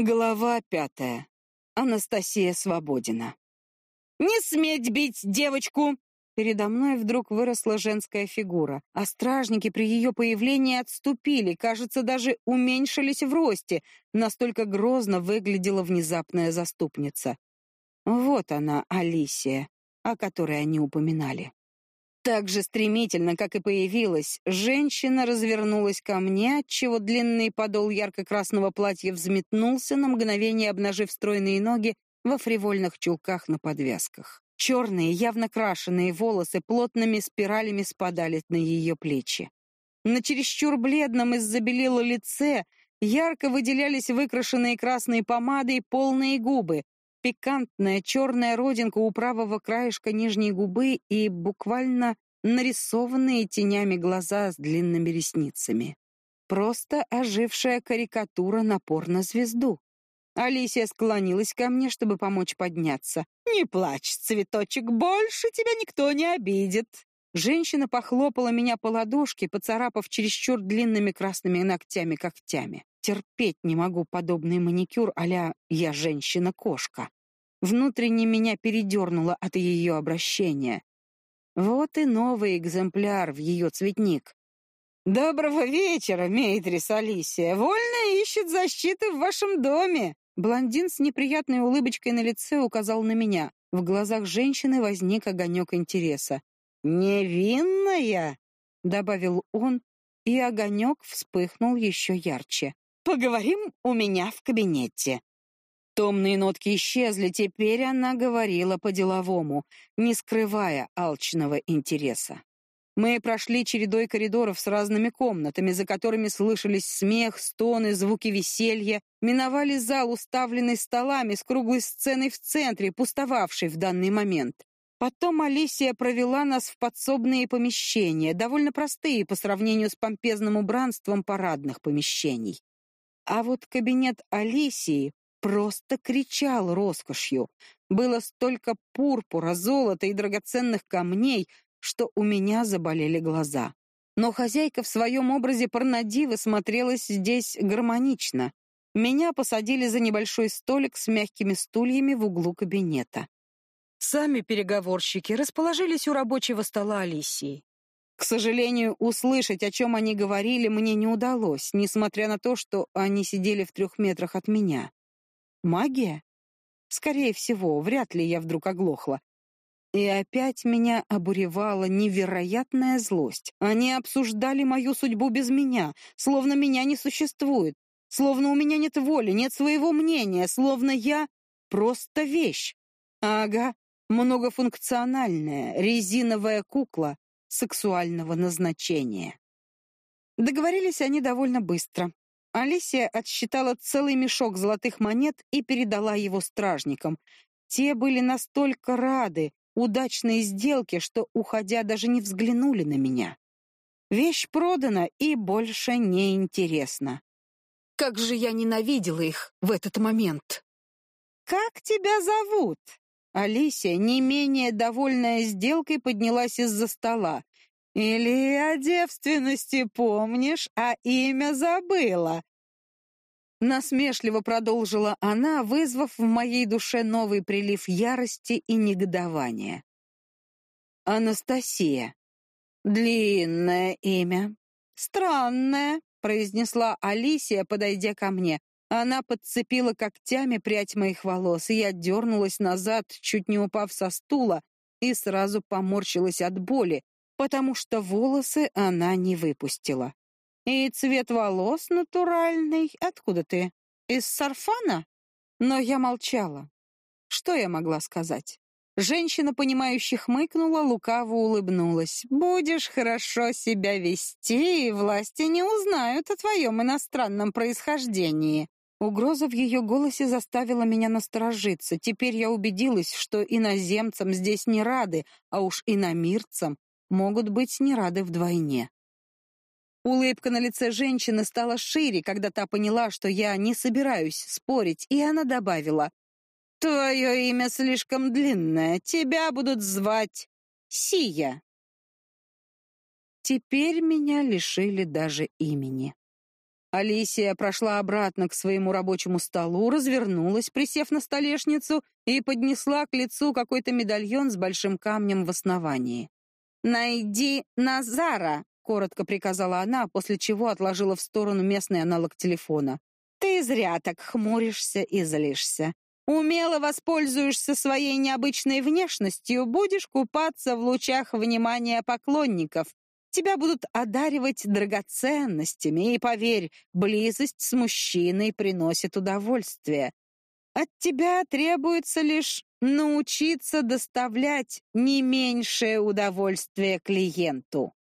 Глава пятая. Анастасия Свободина. «Не сметь бить девочку!» Передо мной вдруг выросла женская фигура, а стражники при ее появлении отступили, кажется, даже уменьшились в росте, настолько грозно выглядела внезапная заступница. Вот она, Алисия, о которой они упоминали. Так же стремительно, как и появилась, женщина развернулась ко мне, отчего длинный подол ярко-красного платья взметнулся, на мгновение обнажив стройные ноги во фривольных чулках на подвязках. Черные, явно крашеные волосы плотными спиралями спадали на ее плечи. На чересчур бледном из-за лице ярко выделялись выкрашенные красной помадой полные губы, пикантная черная родинка у правого краешка нижней губы и буквально нарисованные тенями глаза с длинными ресницами. Просто ожившая карикатура на порнозвезду. Алисия склонилась ко мне, чтобы помочь подняться. «Не плачь, цветочек, больше тебя никто не обидит». Женщина похлопала меня по ладошке, поцарапав чересчур длинными красными ногтями когтями. Терпеть не могу подобный маникюр а «я женщина-кошка». Внутренне меня передернуло от ее обращения. Вот и новый экземпляр в ее цветник. «Доброго вечера, Мейтрис Алисия! Вольно ищет защиты в вашем доме!» Блондин с неприятной улыбочкой на лице указал на меня. В глазах женщины возник огонек интереса. «Невинная!» — добавил он, и огонек вспыхнул еще ярче. «Поговорим у меня в кабинете». Томные нотки исчезли, теперь она говорила по-деловому, не скрывая алчного интереса. Мы прошли чередой коридоров с разными комнатами, за которыми слышались смех, стоны, звуки веселья, миновали зал, уставленный столами с круглой сценой в центре, пустовавший в данный момент. Потом Алисия провела нас в подсобные помещения, довольно простые по сравнению с помпезным убранством парадных помещений. А вот кабинет Алисии просто кричал роскошью. Было столько пурпура, золота и драгоценных камней, что у меня заболели глаза. Но хозяйка в своем образе порнодивы смотрелась здесь гармонично. Меня посадили за небольшой столик с мягкими стульями в углу кабинета. Сами переговорщики расположились у рабочего стола Алисии. К сожалению, услышать, о чем они говорили, мне не удалось, несмотря на то, что они сидели в трех метрах от меня. Магия? Скорее всего, вряд ли я вдруг оглохла. И опять меня обуревала невероятная злость. Они обсуждали мою судьбу без меня, словно меня не существует, словно у меня нет воли, нет своего мнения, словно я просто вещь. Ага, многофункциональная резиновая кукла сексуального назначения. Договорились они довольно быстро. Алисия отсчитала целый мешок золотых монет и передала его стражникам. Те были настолько рады удачной сделке, что, уходя, даже не взглянули на меня. Вещь продана и больше не интересна. Как же я ненавидела их в этот момент. Как тебя зовут? Алисия, не менее довольная сделкой, поднялась из-за стола. Или о девственности помнишь, а имя забыла? Насмешливо продолжила она, вызвав в моей душе новый прилив ярости и негодования. Анастасия. Длинное имя. Странное, произнесла Алисия, подойдя ко мне. Она подцепила когтями прядь моих волос, и я дернулась назад, чуть не упав со стула, и сразу поморщилась от боли, потому что волосы она не выпустила. И цвет волос натуральный. Откуда ты? Из сарфана? Но я молчала. Что я могла сказать? Женщина, понимающе хмыкнула, лукаво улыбнулась. «Будешь хорошо себя вести, и власти не узнают о твоем иностранном происхождении». Угроза в ее голосе заставила меня насторожиться. Теперь я убедилась, что иноземцам здесь не рады, а уж иномирцам могут быть не рады вдвойне. Улыбка на лице женщины стала шире, когда та поняла, что я не собираюсь спорить, и она добавила: "Твое имя слишком длинное, тебя будут звать Сия". Теперь меня лишили даже имени. Алисия прошла обратно к своему рабочему столу, развернулась, присев на столешницу, и поднесла к лицу какой-то медальон с большим камнем в основании. «Найди Назара!» — коротко приказала она, после чего отложила в сторону местный аналог телефона. «Ты зря так хмуришься и злишься. Умело воспользуешься своей необычной внешностью, будешь купаться в лучах внимания поклонников, Тебя будут одаривать драгоценностями, и поверь, близость с мужчиной приносит удовольствие. От тебя требуется лишь научиться доставлять не меньшее удовольствие клиенту.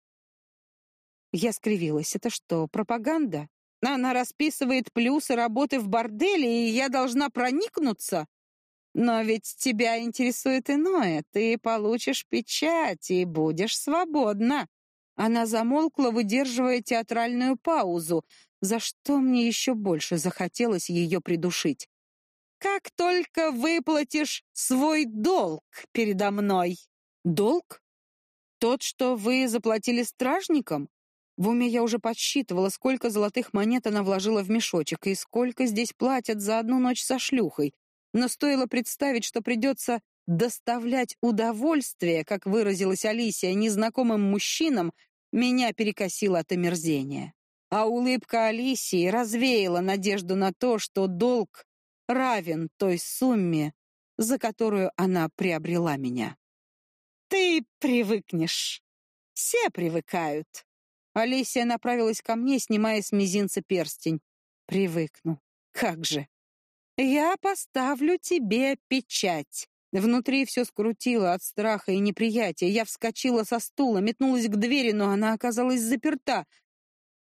Я скривилась. Это что, пропаганда? Она расписывает плюсы работы в борделе, и я должна проникнуться? Но ведь тебя интересует иное. Ты получишь печать и будешь свободна. Она замолкла, выдерживая театральную паузу, за что мне еще больше захотелось ее придушить. «Как только выплатишь свой долг передо мной!» «Долг? Тот, что вы заплатили стражникам?» В уме я уже подсчитывала, сколько золотых монет она вложила в мешочек и сколько здесь платят за одну ночь со шлюхой. Но стоило представить, что придется доставлять удовольствие, как выразилась Алисия, незнакомым мужчинам, меня перекосило от омерзения. А улыбка Алисии развеяла надежду на то, что долг равен той сумме, за которую она приобрела меня. Ты привыкнешь. Все привыкают. Алисия направилась ко мне, снимая с мизинца перстень. Привыкну. Как же? Я поставлю тебе печать. Внутри все скрутило от страха и неприятия. Я вскочила со стула, метнулась к двери, но она оказалась заперта.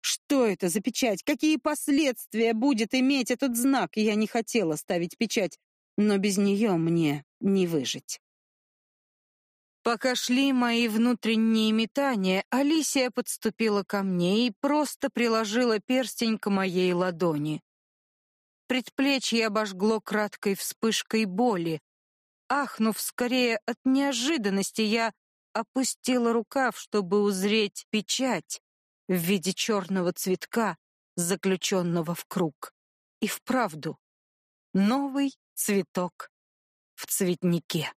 Что это за печать? Какие последствия будет иметь этот знак? Я не хотела ставить печать, но без нее мне не выжить. Пока шли мои внутренние метания, Алисия подступила ко мне и просто приложила перстень к моей ладони. Предплечье обожгло краткой вспышкой боли. Ахнув скорее от неожиданности, я опустила рукав, чтобы узреть печать в виде черного цветка, заключенного в круг. И вправду, новый цветок в цветнике.